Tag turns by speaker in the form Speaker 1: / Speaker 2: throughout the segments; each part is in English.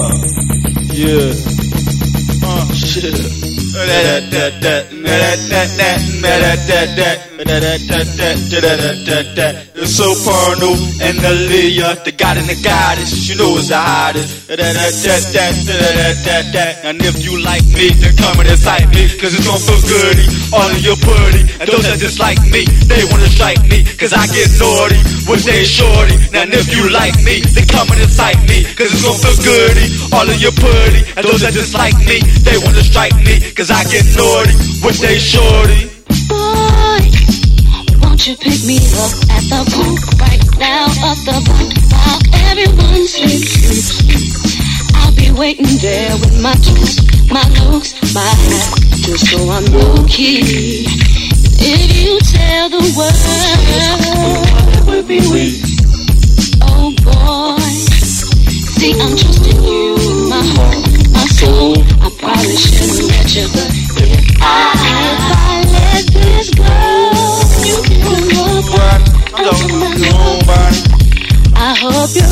Speaker 1: Uh, yeah. Uh, shit. It's so porno and the Leah, the god and the goddess, you know it's the hottest. And if you like me, then come and excite me, cause it's gonna feel goody, all in your booty. And those that dislike me, they wanna strike me, cause I get naughty with they shorty. Now if you like me, then come and excite me, cause it's gonna feel goody, all in your booty. And those that dislike me, they wanna strike me, cause I get naughty with they shorty.
Speaker 2: Up at the right now? The while. I'll be waiting there with my juice, my looks, my hat, just so I'm low key. If you tell the world,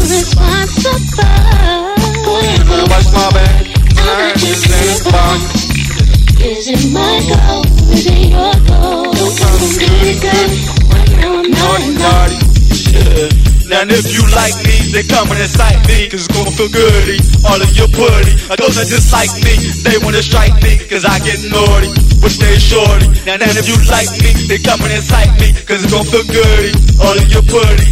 Speaker 2: responsible. Is it my goal?
Speaker 1: Now if you like me, they come and excite me, cause it's gonna feel goody, all of your. Now those that dislike me, they wanna strike me, cause I get naughty, but they shorty. Now, now if you like me, they come and excite me, cause it's gonna feel goody, all of your.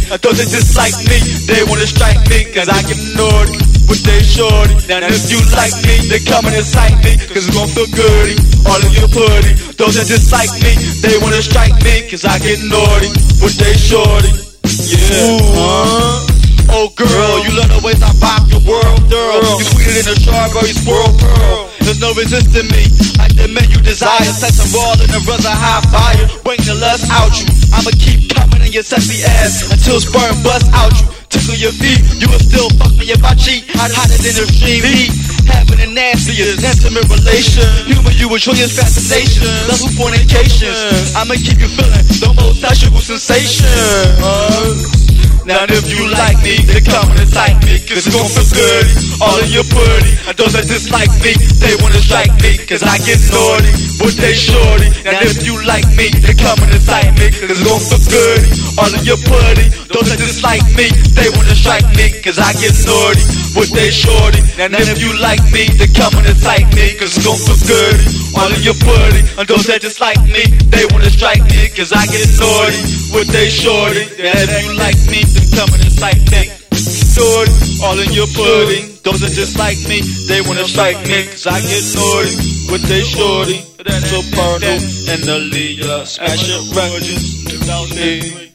Speaker 1: Now those that dislike me, they wanna strike me, cause I get naughty, with they shorty. Now if you like me, then come and excite me, cause it's gonna feel goody, all of your booty. Those that dislike me, they wanna strike me, cause I get naughty, but they shorty. Yeah. Girl, you love the ways I pop your world, girl. You sweeter than a strawberry swirl, girl. There's no resisting me. I demand you desire, sex and raw in the of high fire. Bring the lust out you. I'ma keep coming in your sexy ass until sperm bust out you. Tickle your feet, you will still fuck me if I cheat. Hot, hotter than extreme heat. Having the nastiest intimate relation. Humor you with joyous fascination. Love with fornication. I'ma keep you feeling the most sexual sensation. Uh, Now if you like me, then come and excite me Cause it's gon' feel good, all in your booty And those that dislike me, they wanna strike me Cause I get naughty, but they shorty Now if you like me, then come and excite me Cause it's gon' feel good, all in your booty Those that dislike me, they wanna strike me Cause I get naughty, with they shorty. And if you like me, they come and excite me Cause it's gon' feel good, all in your booty And those that dislike me, they wanna strike me Cause I get naughty, with they shorty. And if you like me, then come and excite me. All in your pudding Those that just like me, they wanna strike me Cause I get naughty, with they shorty. So porno and the Leah Smash it records,